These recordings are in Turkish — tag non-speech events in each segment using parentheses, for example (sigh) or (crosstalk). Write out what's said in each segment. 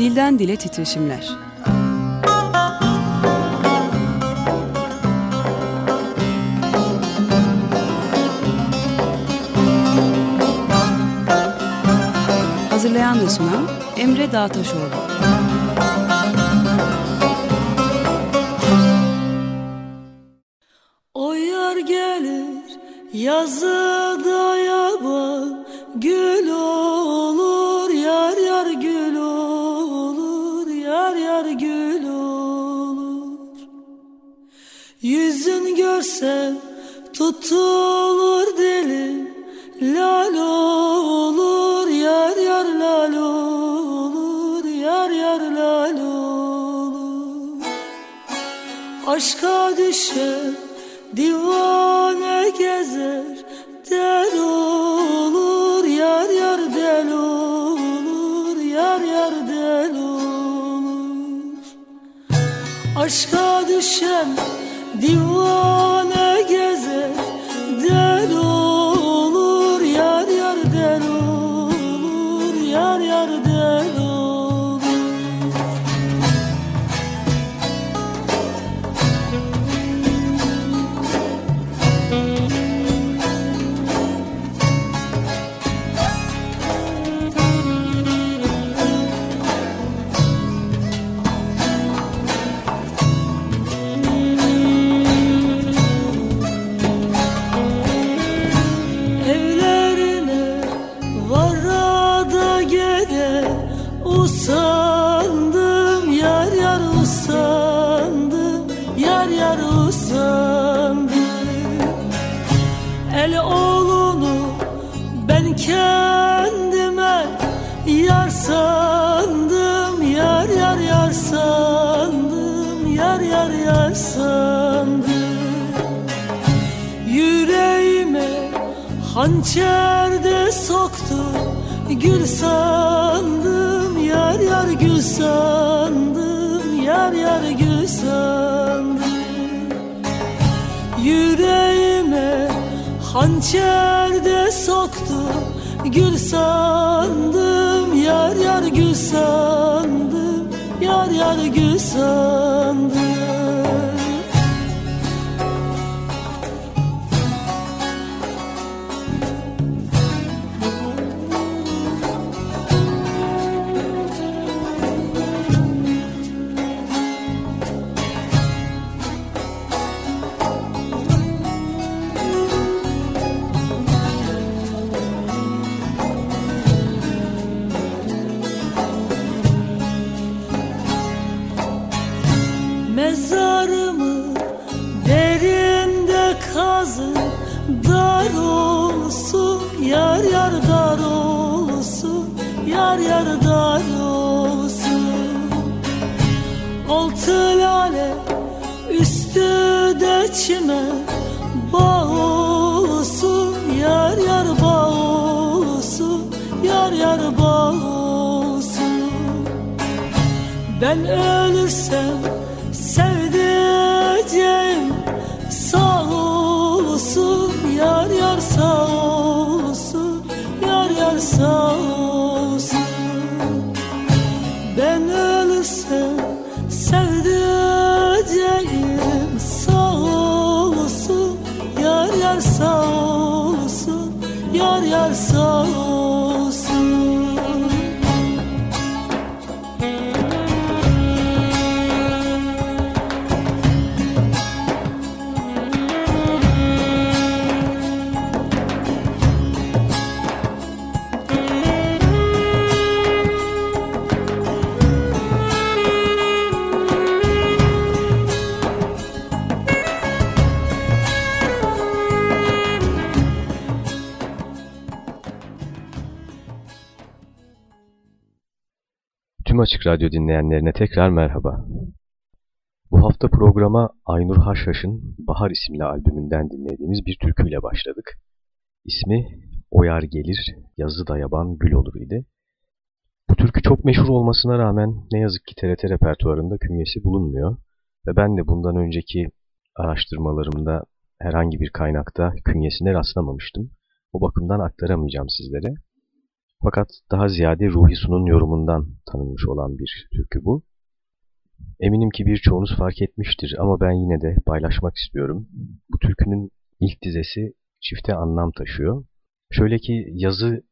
Dilden Dile Titreşimler. Hazırlayan ve sunan Emre Dağtaşoğlu. O yar gelir yazıda Yar yar dar olsun. Altı lale üstü de çimen Bağ olsun. Yar yar bağ olsun Yar yar bağ olsun. Ben ölürsem sevdiceğim sağ olsun. Yar yar sağ olsun yar yar sağ olsun yar Açık Radyo dinleyenlerine tekrar merhaba. Bu hafta programa Aynur Haşhaş'ın Bahar isimli albümünden dinlediğimiz bir türküyle başladık. İsmi Oyar Gelir, Yazı da Gül Olur idi. Bu türkü çok meşhur olmasına rağmen ne yazık ki TRT repertuarında künyesi bulunmuyor ve ben de bundan önceki araştırmalarımda herhangi bir kaynakta künyesine rastlamamıştım. O bakımdan aktaramayacağım sizlere. Fakat daha ziyade Ruhi Su'nun yorumundan tanınmış olan bir türkü bu. Eminim ki birçoğunuz fark etmiştir ama ben yine de paylaşmak istiyorum. Bu türkünün ilk dizesi çifte anlam taşıyor. Şöyle ki yazı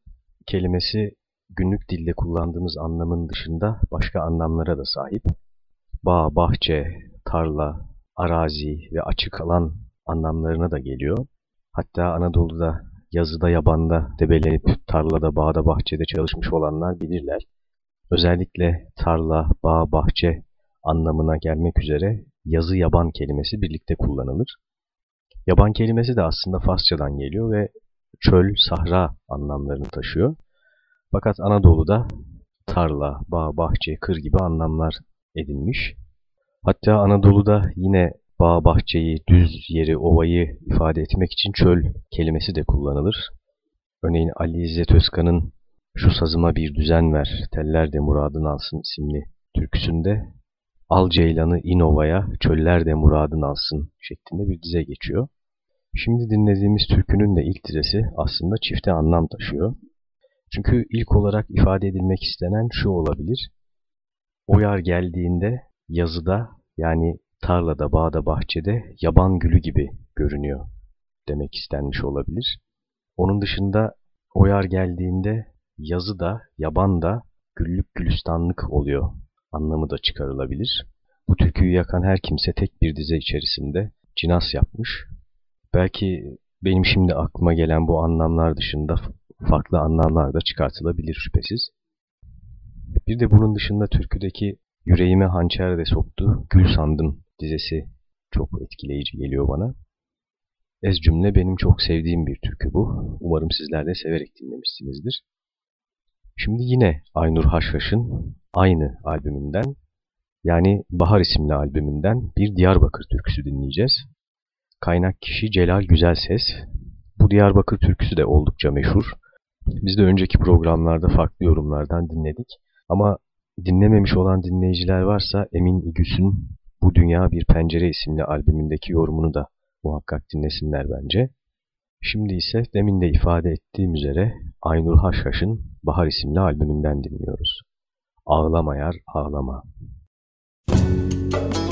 kelimesi günlük dilde kullandığımız anlamın dışında başka anlamlara da sahip. Bağ, bahçe, tarla, arazi ve açık alan anlamlarına da geliyor. Hatta Anadolu'da yazıda yabanda debelenip tarlada, bağda, bahçede çalışmış olanlar bilirler. Özellikle tarla, bağ, bahçe anlamına gelmek üzere yazı yaban kelimesi birlikte kullanılır. Yaban kelimesi de aslında Farsçadan geliyor ve çöl, sahra anlamlarını taşıyor. Fakat Anadolu'da tarla, bağ, bahçe, kır gibi anlamlar edinmiş. Hatta Anadolu'da yine bağ, bahçeyi, düz yeri, ovayı ifade etmek için çöl kelimesi de kullanılır. Örneğin Ali İzzet Özkan'ın Şu sazıma bir düzen ver, teller de muradın alsın isimli türküsünde Al ceylanı in ovaya, çöller de muradın alsın şeklinde bir dize geçiyor. Şimdi dinlediğimiz türkünün de ilk dizesi aslında çifte anlam taşıyor. Çünkü ilk olarak ifade edilmek istenen şu olabilir. O yar geldiğinde yazıda yani tarlada, bağda, bahçede yaban gülü gibi görünüyor demek istenmiş olabilir. Onun dışında o yar geldiğinde yazı da, yaban da güllük gülistanlık oluyor anlamı da çıkarılabilir. Bu türküyü yakan her kimse tek bir dize içerisinde cinas yapmış. Belki benim şimdi aklıma gelen bu anlamlar dışında farklı anlamlar da çıkartılabilir şüphesiz. Bir de bunun dışında türküdeki yüreğime hançer de soktu, gül sandım dizesi çok etkileyici geliyor bana. Ez cümle benim çok sevdiğim bir türkü bu. Umarım sizler de severek dinlemişsinizdir. Şimdi yine Aynur Haşhaş'ın aynı albümünden yani Bahar isimli albümünden bir Diyarbakır türküsü dinleyeceğiz. Kaynak kişi Celal Güzelses. Bu Diyarbakır türküsü de oldukça meşhur. Biz de önceki programlarda farklı yorumlardan dinledik. Ama dinlememiş olan dinleyiciler varsa Emin İgüs'ün Bu Dünya Bir Pencere isimli albümündeki yorumunu da muhakkak dinlesinler bence. Şimdi ise demin de ifade ettiğim üzere Aynur Haşhaş'ın Bahar isimli albümünden dinliyoruz. Ağlama yar ağlama. Müzik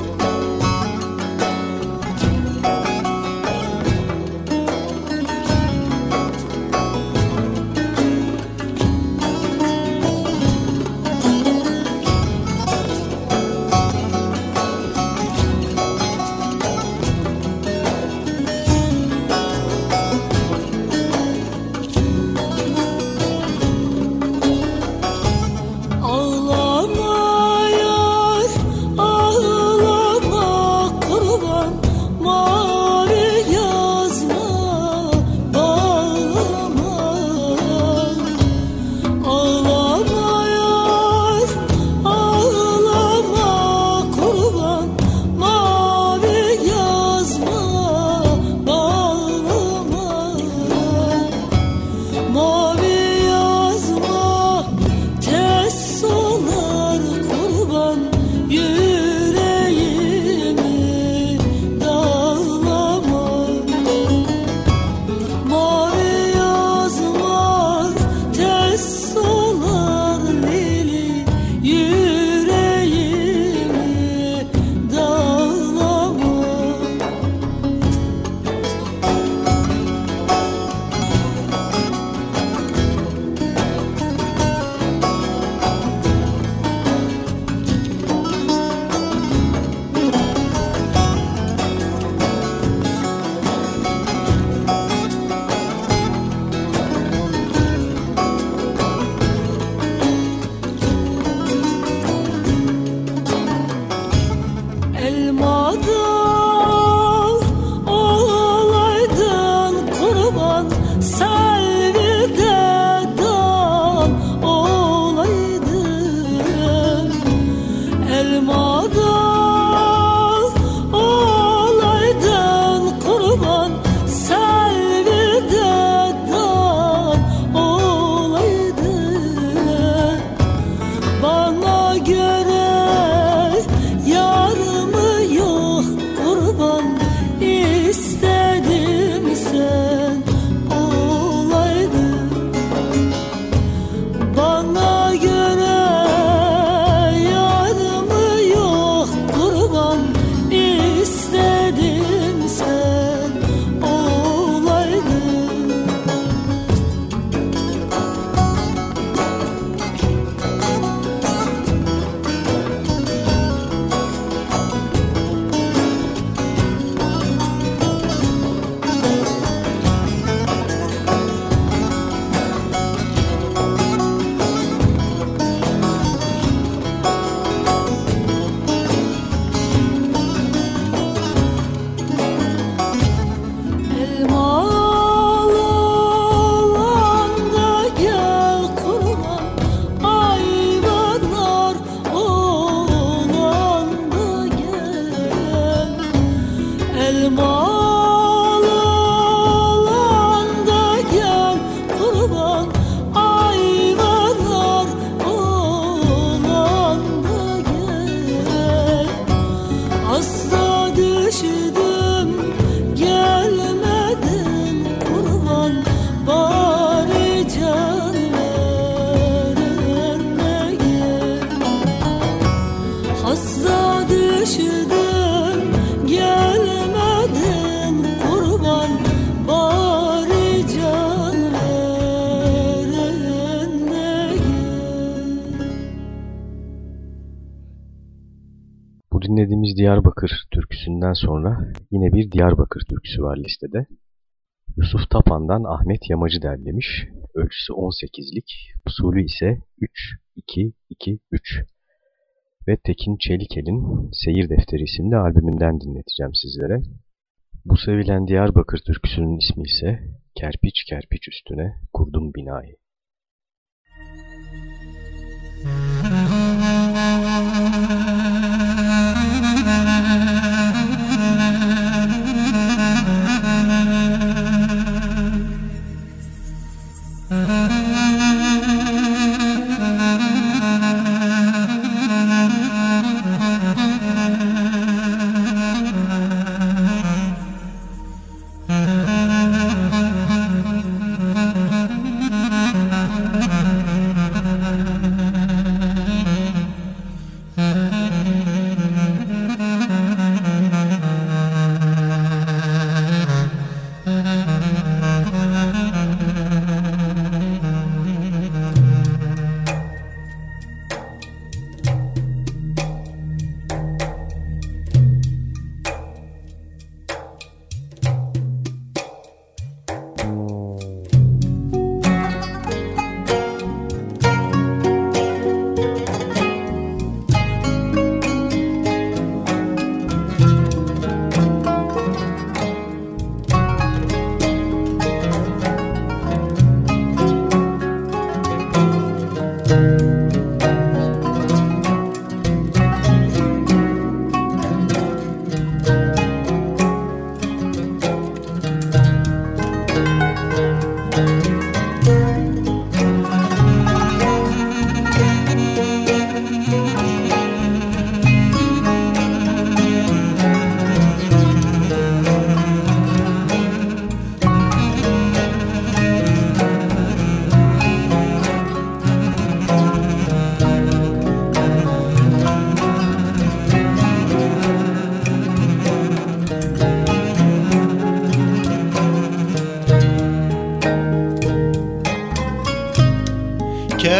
sonra yine bir Diyarbakır türküsü var listede. Yusuf Tapan'dan Ahmet Yamacı derlemiş. Ölçüsü 18'lik, usulü ise 3-2-2-3. Ve Tekin Çelikel'in Seyir Defteri isimli albümünden dinleteceğim sizlere. Bu sevilen Diyarbakır türküsünün ismi ise Kerpiç Kerpiç Üstüne Kurdum Binayı. (laughs)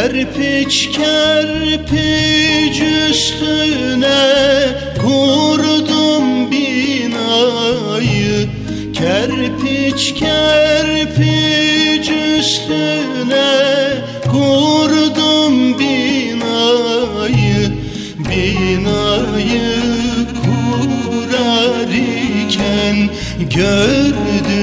Kerpiç kerpiç üstüne kurdum binayı. Kerpiç kerpiç üstüne kurdum binayı. Binayı kurar iken gördüm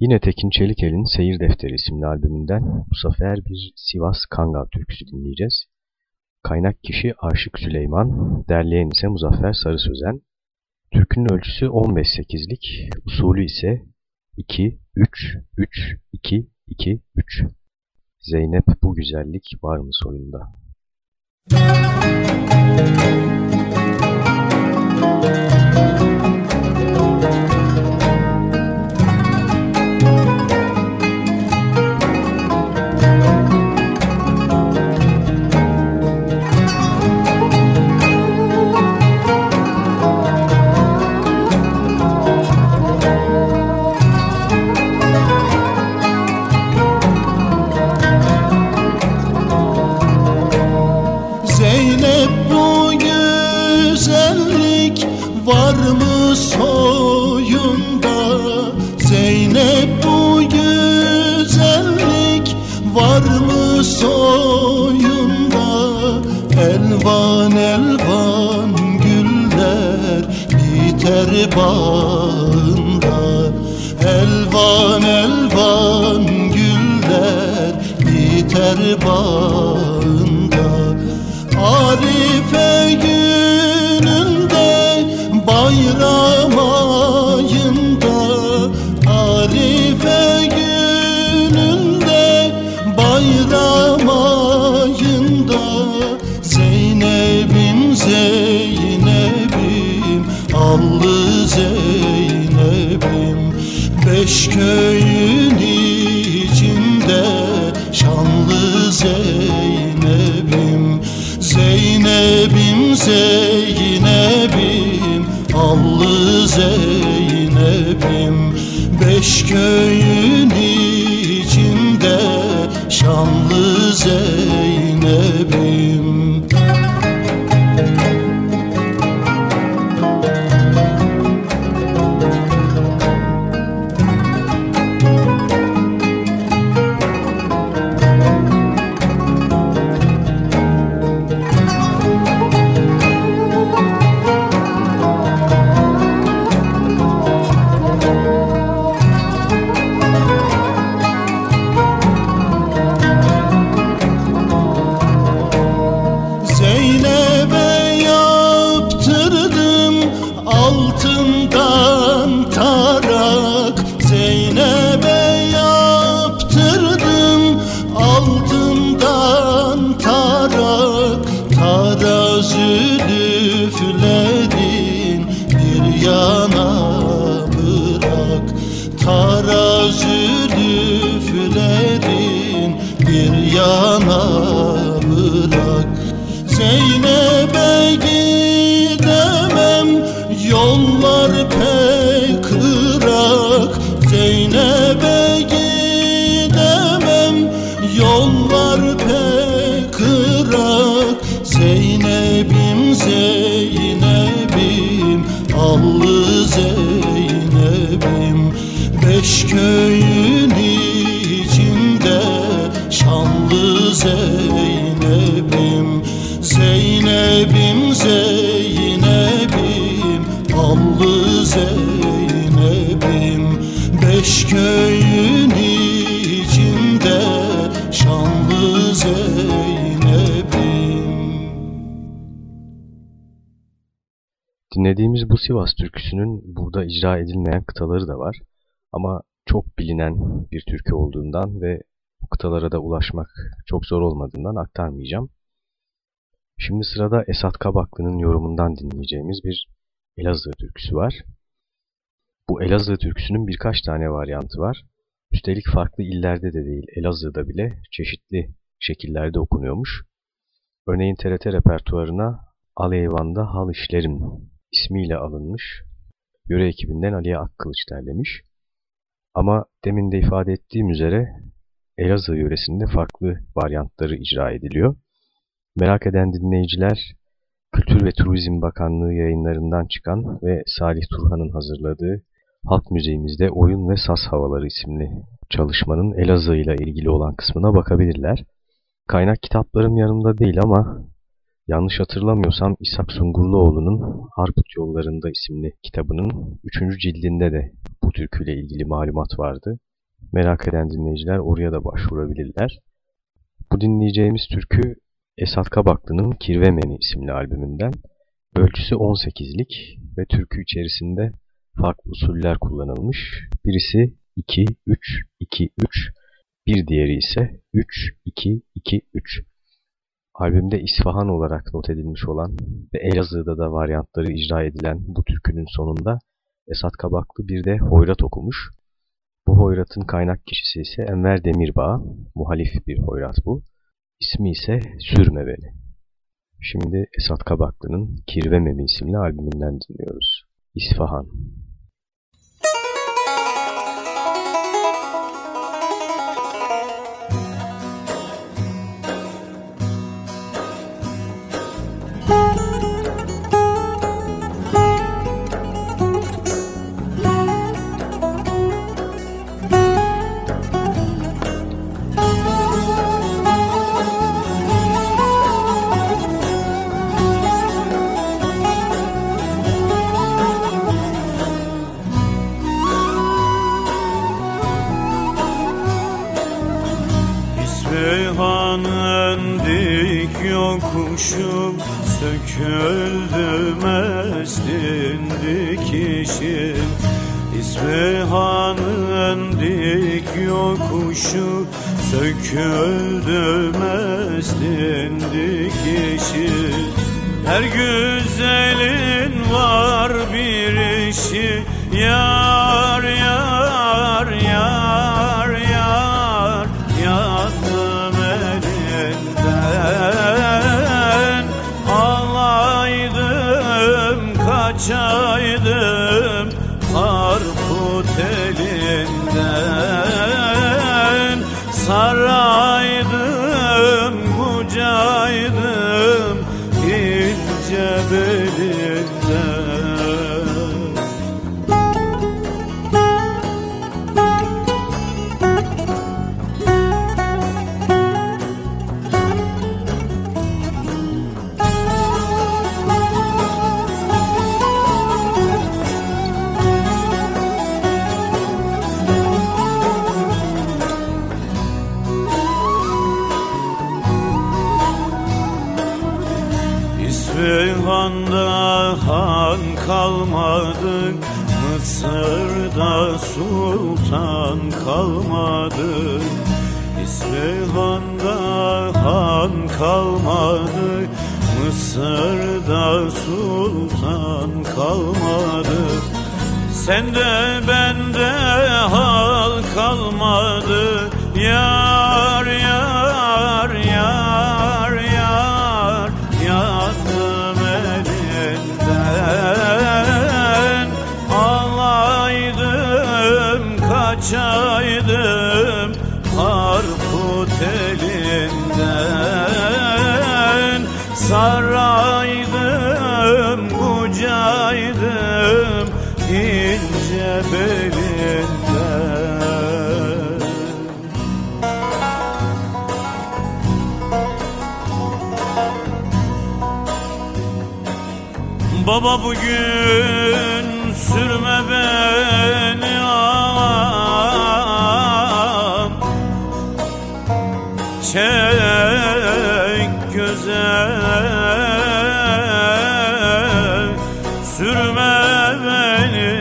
Yine Tekin Çelikel'in Seyir Defteri isimli albümünden bu sefer bir Sivas Kanga türküsü dinleyeceğiz. Kaynak kişi Aşık Süleyman, derleyen ise Muzaffer Sarı Sözen. Türkünün ölçüsü 15-8'lik, usulü ise 2-3-3-2-2-3. Zeynep bu güzellik var mı soyunda? Müzik icra edilmeyen kıtaları da var. Ama çok bilinen bir türkü olduğundan ve bu kıtalara da ulaşmak çok zor olmadığından aktarmayacağım. Şimdi sırada Esat Kabaklı'nın yorumundan dinleyeceğimiz bir Elazığ türküsü var. Bu Elazığ türküsünün birkaç tane varyantı var. Üstelik farklı illerde de değil, Elazığ'da bile çeşitli şekillerde okunuyormuş. Örneğin TRT repertuarına Al Eyvan'da Hal İşlerim ismiyle alınmış. Yöre ekibinden Aliye Akkılıç derlemiş. Ama demin de ifade ettiğim üzere Elazığ yöresinde farklı varyantları icra ediliyor. Merak eden dinleyiciler Kültür ve Turizm Bakanlığı yayınlarından çıkan ve Salih Turhan'ın hazırladığı Halk Müzeyimizde Oyun ve Saz Havaları isimli çalışmanın Elazığ ile ilgili olan kısmına bakabilirler. Kaynak kitaplarım yanımda değil ama yanlış hatırlamıyorsam İshak Sungurluoğlu'nun Harput Yollarında isimli kitabının 3. cildinde de bu türküyle ilgili malumat vardı. Merak eden dinleyiciler oraya da başvurabilirler. Bu dinleyeceğimiz türkü Esat Kabaklı'nın Kirvemeni isimli albümünden. Ölçüsü 18'lik ve türkü içerisinde farklı usuller kullanılmış. Birisi 2-3-2-3, bir diğeri ise 3-2-2-3. Albümde İsfahan olarak not edilmiş olan ve Elazığ'da da varyantları icra edilen bu türkünün sonunda Esat Kabaklı bir de hoyrat okumuş. Bu hoyratın kaynak kişisi ise Enver Demirbağ, muhalif bir hoyrat bu. İsmi ise Sürme Beni. Şimdi Esat Kabaklı'nın Kirve Memi isimli albümünden dinliyoruz. İsfahan. İsfihan'da han kalmadı Mısır'da sultan kalmadı. İsfihan'da han kalmadı Mısır'da sultan kalmadı. Sende bende hal kalmadı Yar Baba bugün sürme beni ağam. Çek göze sürme beni.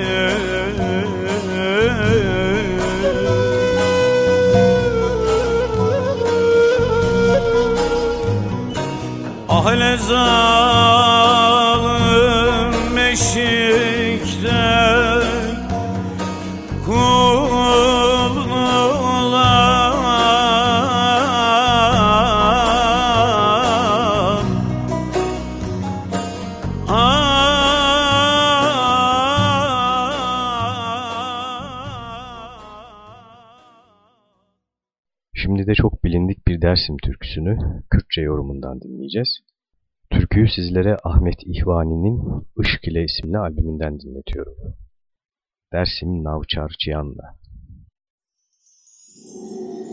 Ahle zalim Dersim türküsünü Kürtçe yorumundan dinleyeceğiz. Türküyü sizlere Ahmet İhvani'nin Işk ile isimli albümünden dinletiyorum. Dersim Navçar Cihan'la. Dersim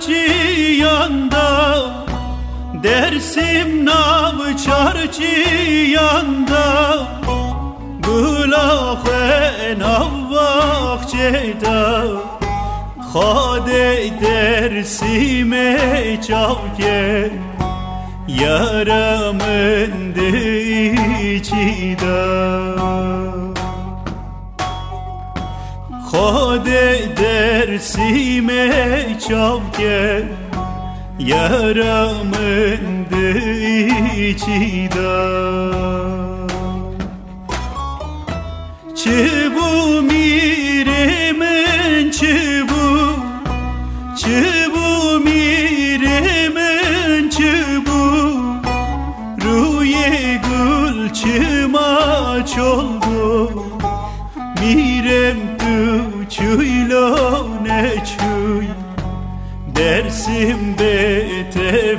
navçar yanda Dersim navçar yanda. Gulahen avvakçeda Hade dersime çavke. Yaramın içida Hade dersime çavke Yaramın içida Çıbu miremen çıbu Çıbu miremen çıbu Ruye gül çıma çoldu tu çuylo ne çuy? Dersim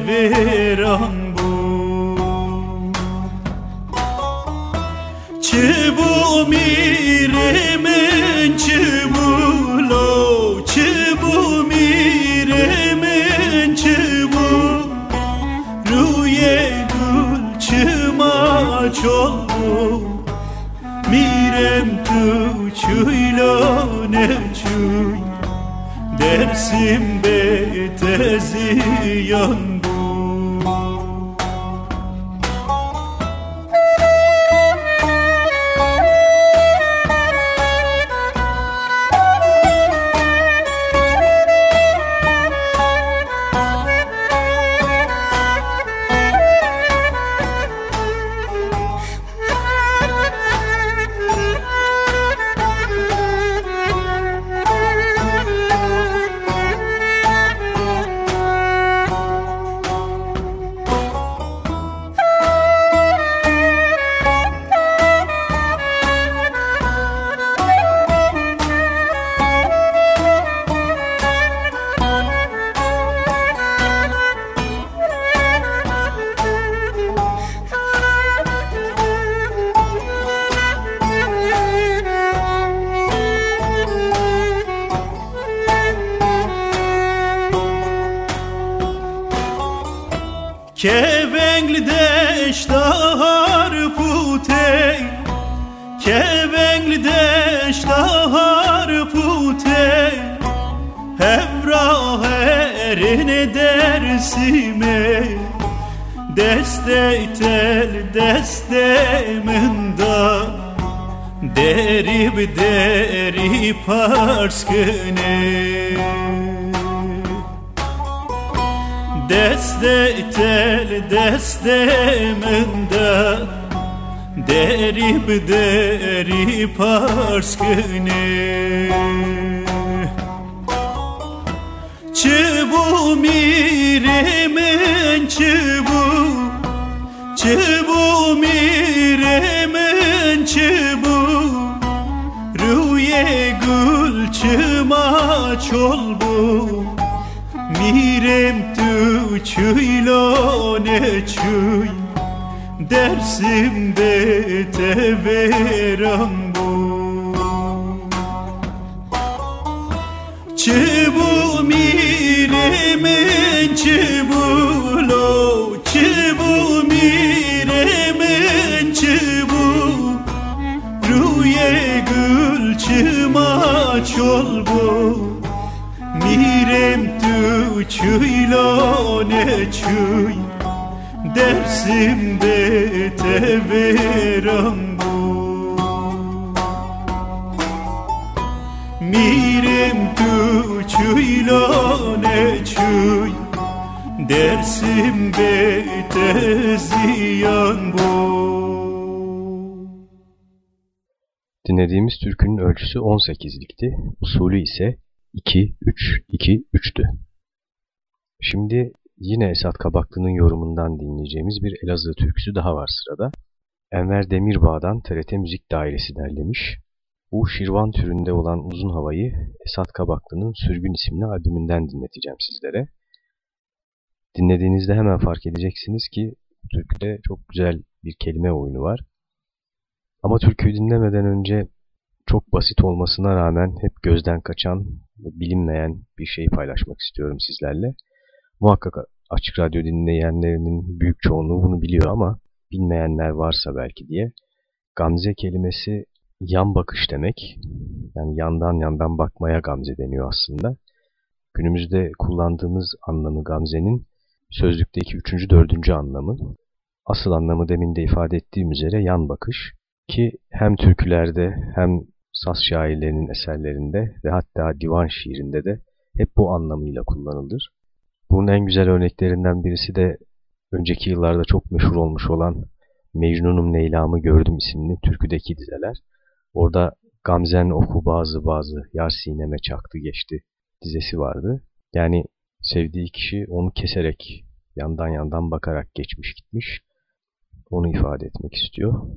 veran Dersim betezi yan bu Kevengli deştahar putey. Kevengli deştahar putey. Hevra herine dersime Destey tel desteminde derib Deste tel deste menda derib deri parskine Çıbu miremen çıbu Çıbu miremen çıbu Rüye gül çıma çolbu Mirem tu çuylo ne çuy Dersimde teveram bu. Çıbu miremen çıbulo Çıbu miremen çıbu Rüye gül çıma çolbu Mirem tu çuylo ne çuy Dersimde teveram bu. Mirem tu çuylo ne çuy Dersim bete ziyan bu. Dinlediğimiz türkünün ölçüsü 18'likti, usulü ise 2-3-2-3'tü. Şimdi yine Esat Kabaklı'nın yorumundan dinleyeceğimiz bir Elazığ türküsü daha var sırada. Enver Demirbağ'dan TRT Müzik Dairesi derlemiş. Bu Şirvan türünde olan uzun havayı Esat Kabaklı'nın Sürgün isimli albümünden dinleteceğim sizlere. Dinlediğinizde hemen fark edeceksiniz ki türküde çok güzel bir kelime oyunu var. Ama türküyü dinlemeden önce çok basit olmasına rağmen hep gözden kaçan bilinmeyen bir şeyi paylaşmak istiyorum sizlerle. Muhakkak Açık Radyo dinleyenlerinin büyük çoğunluğu bunu biliyor ama bilmeyenler varsa belki diye. Gamze kelimesi yan bakış demek. Yani yandan yandan bakmaya gamze deniyor aslında. Günümüzde kullandığımız anlamı gamzenin sözlükteki üçüncü, dördüncü anlamı. Asıl anlamı demin de ifade ettiğim üzere yan bakış ki hem türkülerde hem saz şairlerinin eserlerinde ve hatta divan şiirinde de hep bu anlamıyla kullanılır. Bunun en güzel örneklerinden birisi de önceki yıllarda çok meşhur olmuş olan Mecnun'um Leyla'mı Gördüm isimli türküdeki dizeler. Orada Gamzen oku bazı bazı yar sineme çaktı geçti dizesi vardı. Yani sevdiği kişi onu keserek yandan yandan bakarak geçmiş gitmiş. Onu ifade etmek istiyor.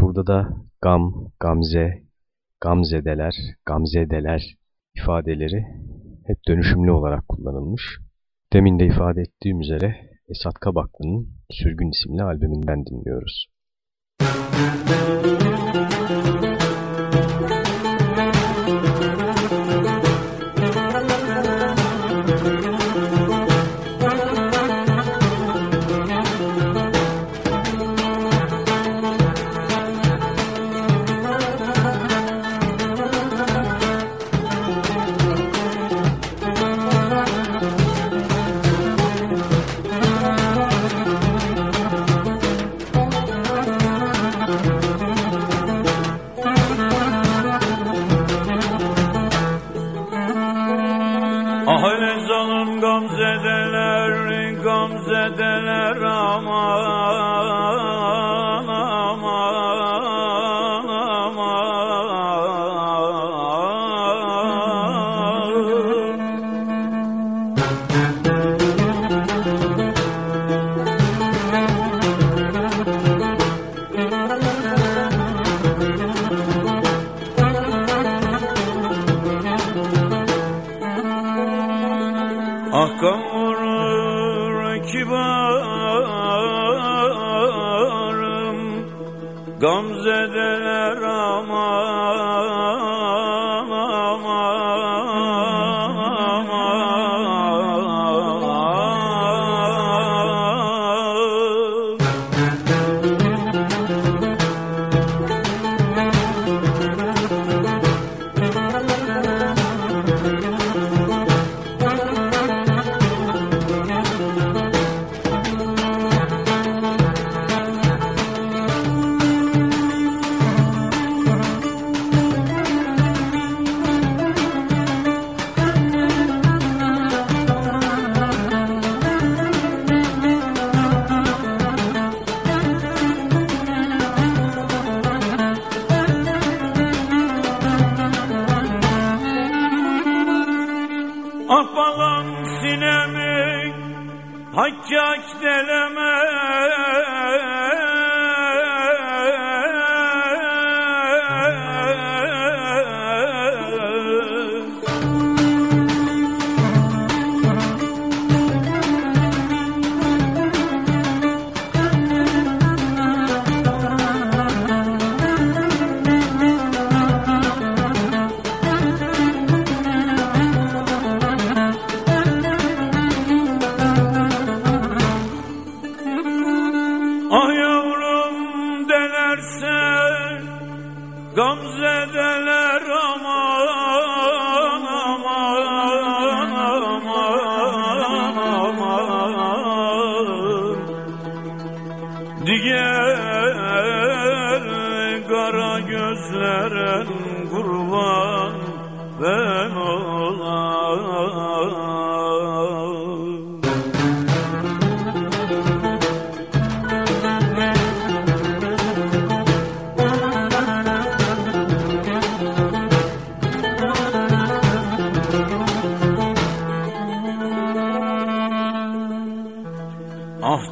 Burada da gam, gamze, gamzedeler, gamzedeler ifadeleri hep dönüşümlü olarak kullanılmış. Demin de ifade ettiğim üzere Esat Kabaklı'nın Sürgün isimli albümünden dinliyoruz. Müzik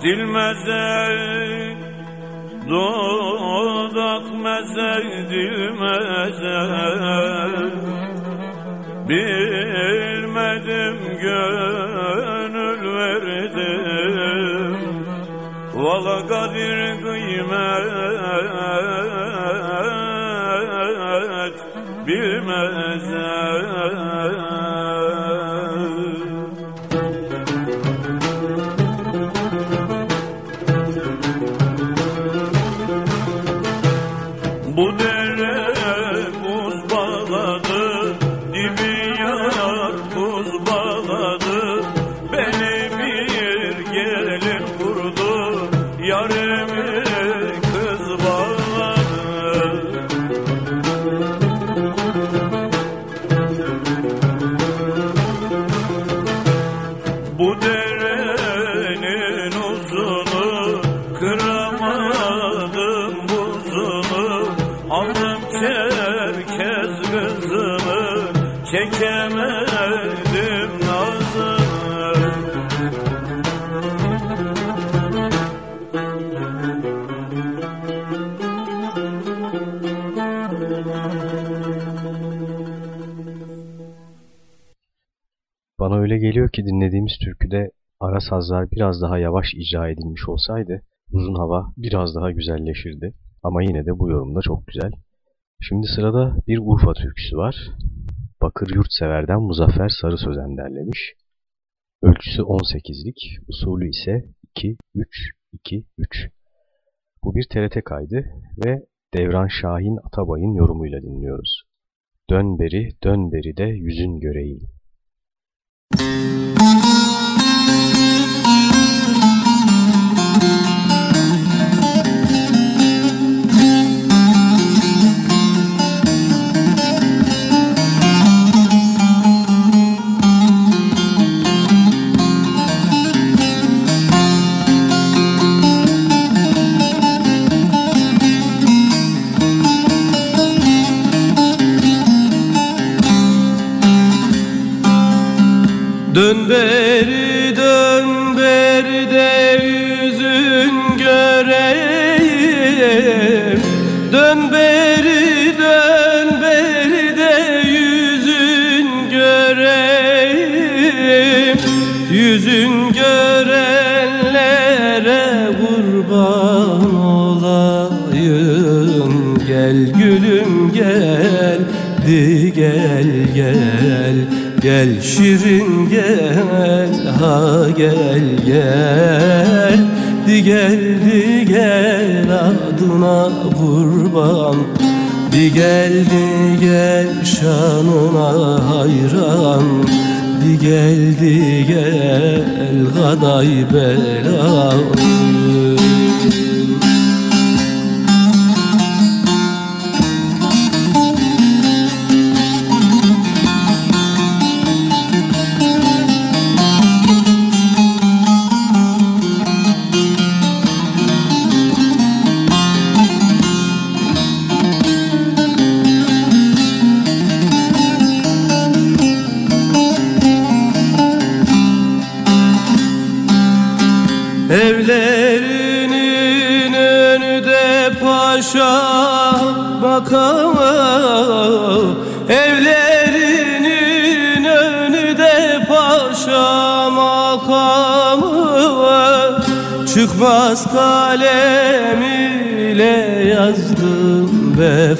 Dilmeze doğ öyle geliyor ki dinlediğimiz türküde ara sazlar biraz daha yavaş icra edilmiş olsaydı uzun hava biraz daha güzelleşirdi. Ama yine de bu yorumda çok güzel. Şimdi sırada bir Urfa türküsü var. Bakır Yurtsever'den Muzaffer Sarı Sözen derlemiş. Ölçüsü 18'lik, usulü ise 2-3-2-3. Bu bir TRT kaydı ve Devran Şahin Atabay'ın yorumuyla dinliyoruz. Dön beri, dön beri de yüzün göreyim. Música Dön beri dön beri de yüzün göreyim. Dön beri dön beri de yüzün göreyim. Yüzün görenlere kurban olayım. Gel gülüm gel di gel gel Gel şirin gel ha gel gel. Di gel di gel adına kurban. Di gel di gel şanına hayran. Di gel di gel gaday belan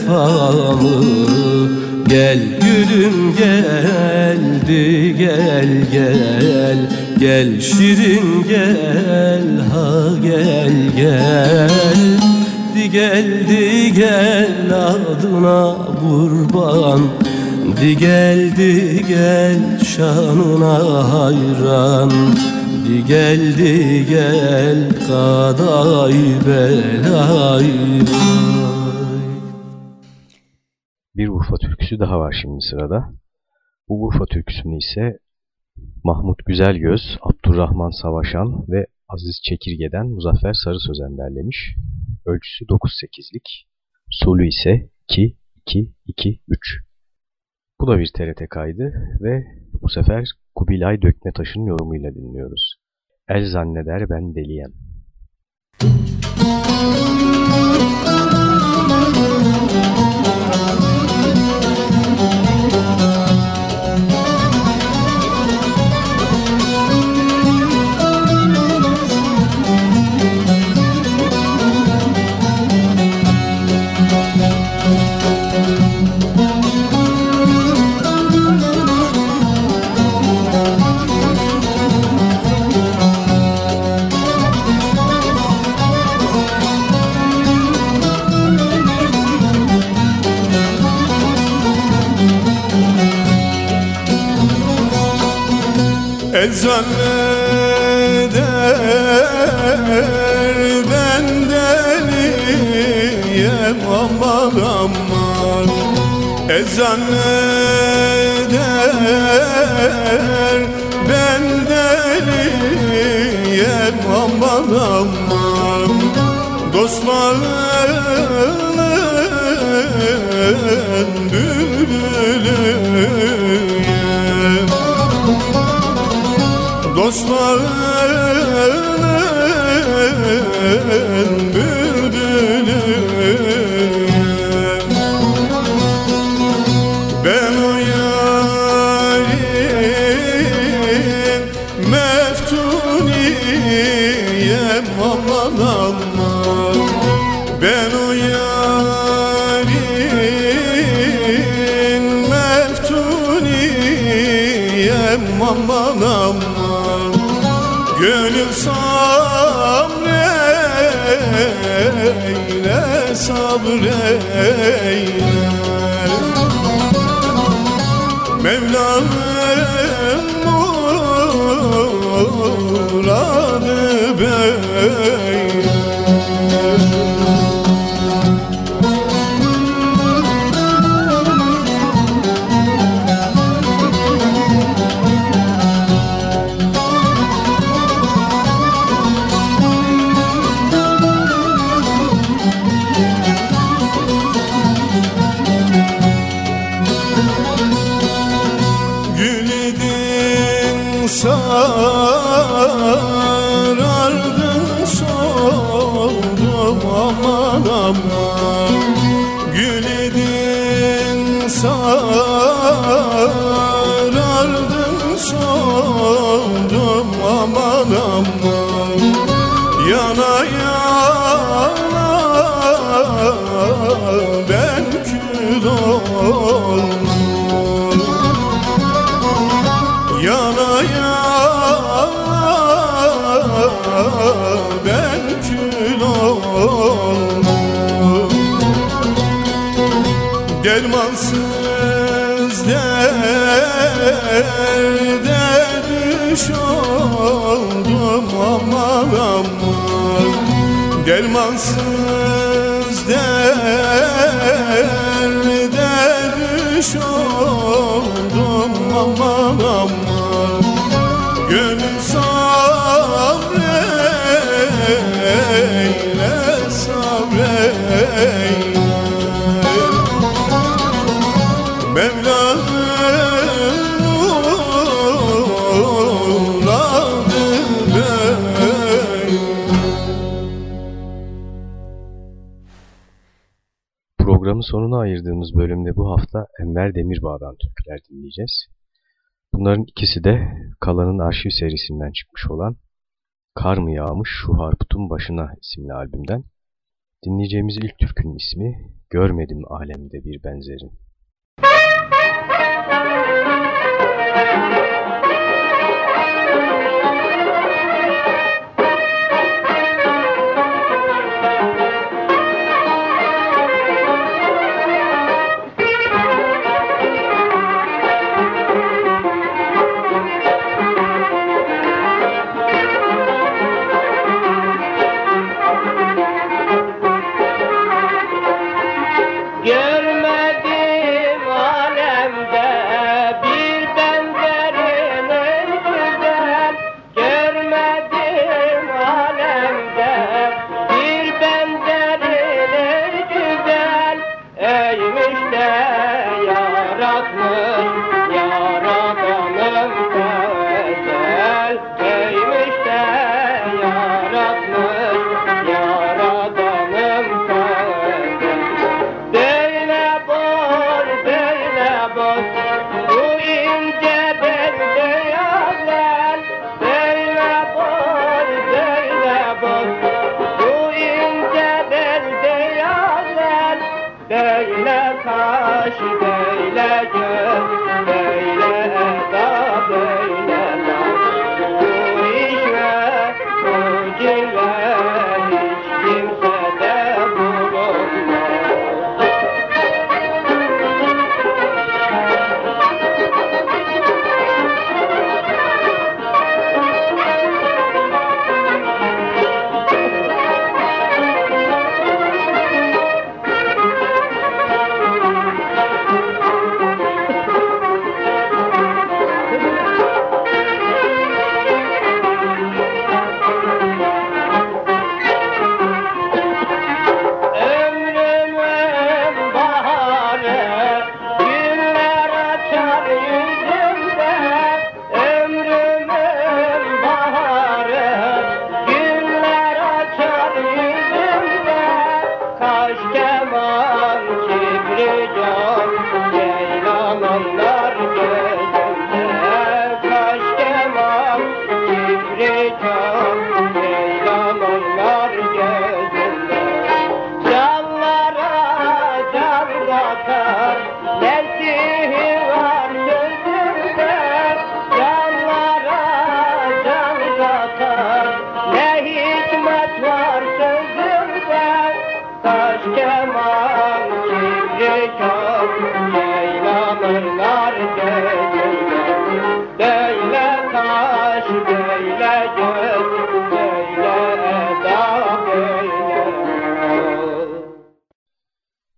vefamı. Gel gülüm geldi gel gel Gel. Şirin gel ha gel gel. Di geldi gel adına kurban. Di geldi gel şanına hayran. Di geldi gel kaday belay türküsü daha var şimdi sırada. Bu Urfa türküsünü ise Mahmut Güzelgöz, Abdurrahman Savaşan ve Aziz Çekirge'den Muzaffer Sarı Sözen derlemiş. Ölçüsü 9-8'lik, solü ise 2-2-2-3. Bu da bir TRT kaydı ve bu sefer Kubilay Döknetaş'ın yorumuyla dinliyoruz. El zanneder ben deliyem. Eczaneder bendeniyem aman aman. Eczaneder bendeniyem aman aman. Dostların Dostların bülbülüyem sabreyle sabreyle. Mevlam muradı beyle Dermansız derde düş oldum aman aman. Dermansız derde oldum aman aman sonuna ayırdığımız bölümde bu hafta Enver Demirbağ'dan türküler dinleyeceğiz. Bunların ikisi de Kalan'ın arşiv serisinden çıkmış olan Kar mı yağmış şu harputun başına isimli albümden. Dinleyeceğimiz ilk türkünün ismi Görmedim alemde bir benzerin. Böyle kaş, böyle göz,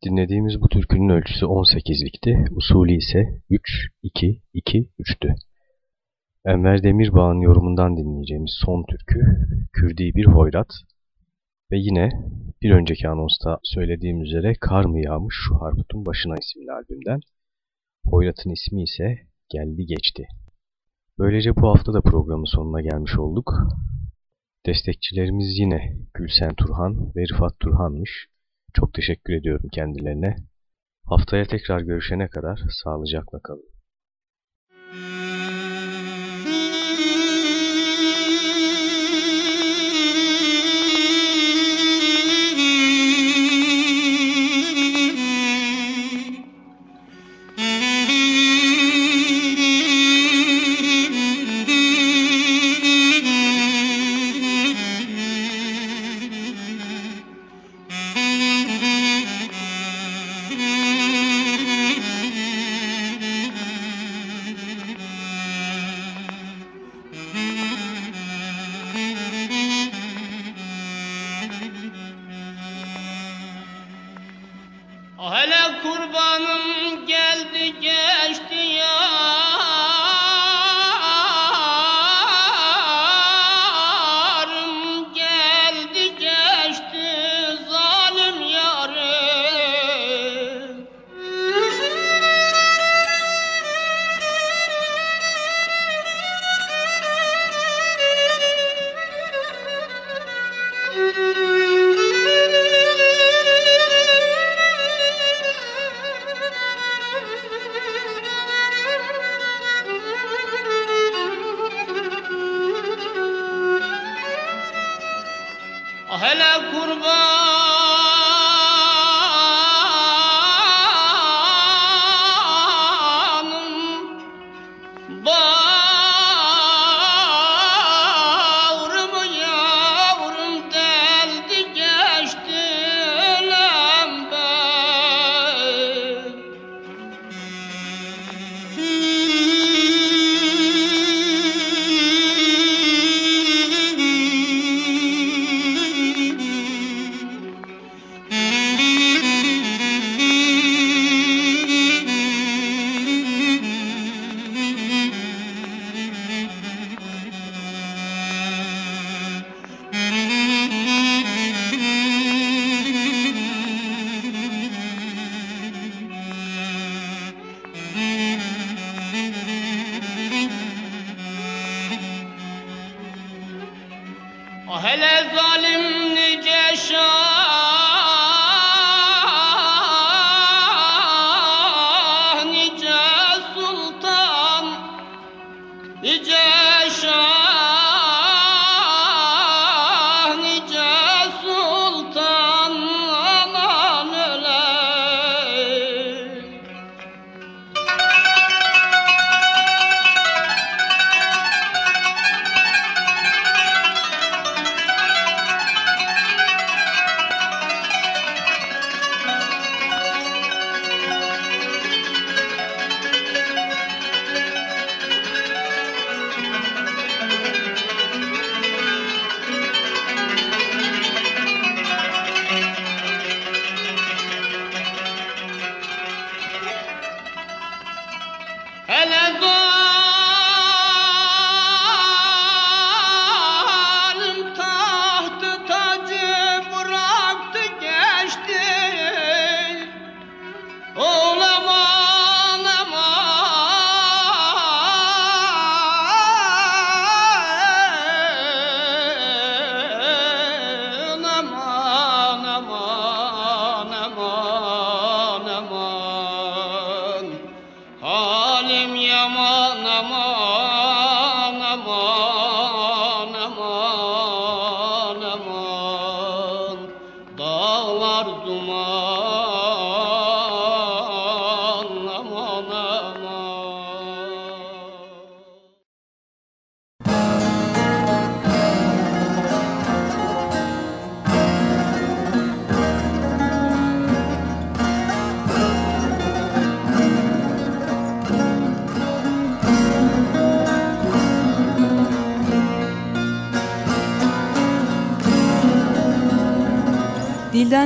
Dinlediğimiz bu türkünün ölçüsü 18'likti, usulü ise 3-2-2-3'tü. Enver Demirbağ'ın yorumundan dinleyeceğimiz son türkü, Kürdi bir hoyrat ve yine bir önceki anonsta söylediğim üzere Kar mı yağmış şu harputun başına isimli albümden. Hoyrat'ın ismi ise Geldi Geçti. Böylece bu hafta da programın sonuna gelmiş olduk. Destekçilerimiz yine Gülsen Turhan ve Rıfat Turhan'mış. Çok teşekkür ediyorum kendilerine. Haftaya tekrar görüşene kadar sağlıcakla kalın. فلا قربان.